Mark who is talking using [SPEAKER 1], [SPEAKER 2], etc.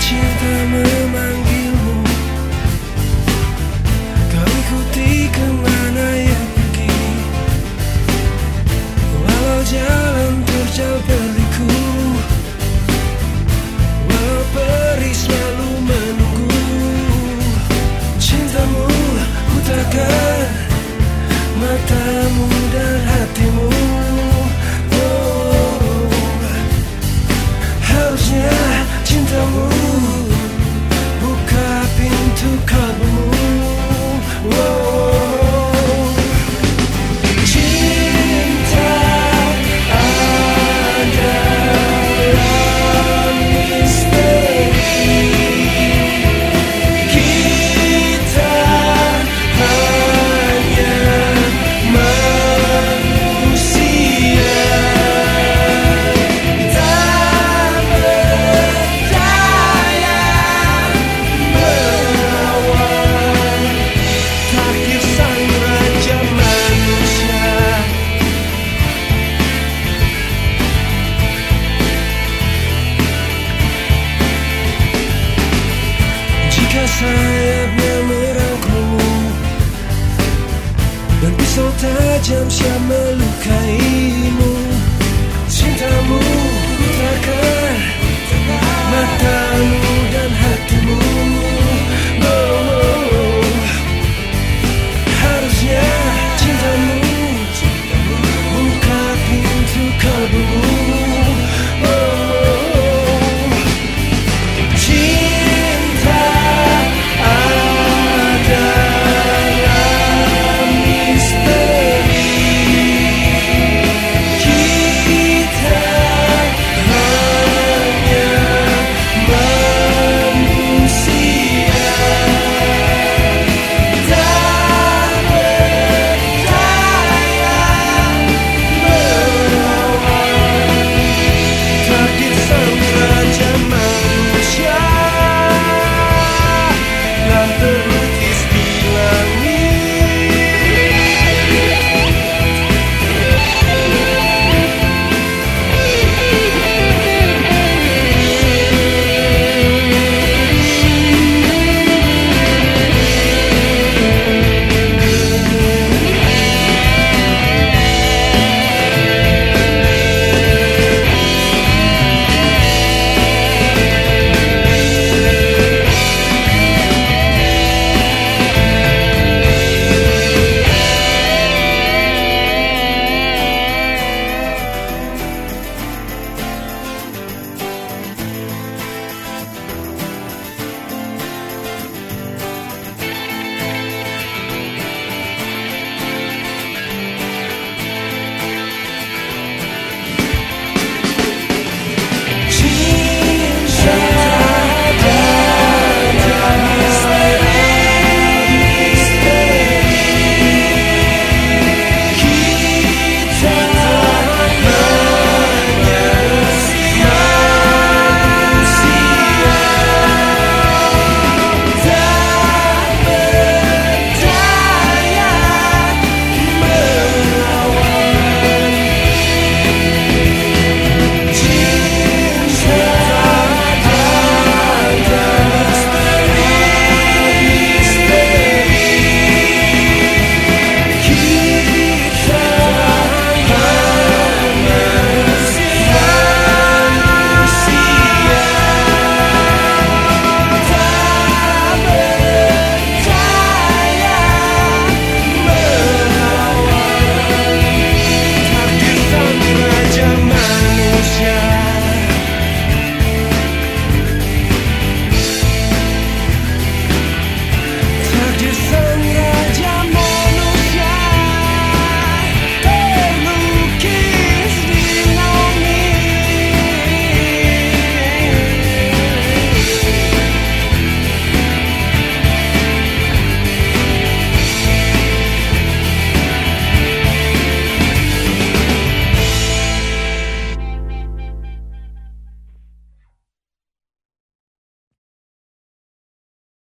[SPEAKER 1] cinta memanggilmu. Kau ikuti ke mana sayapnya merangkul. Dan pisau tajam siap melukai.